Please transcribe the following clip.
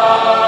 Amen.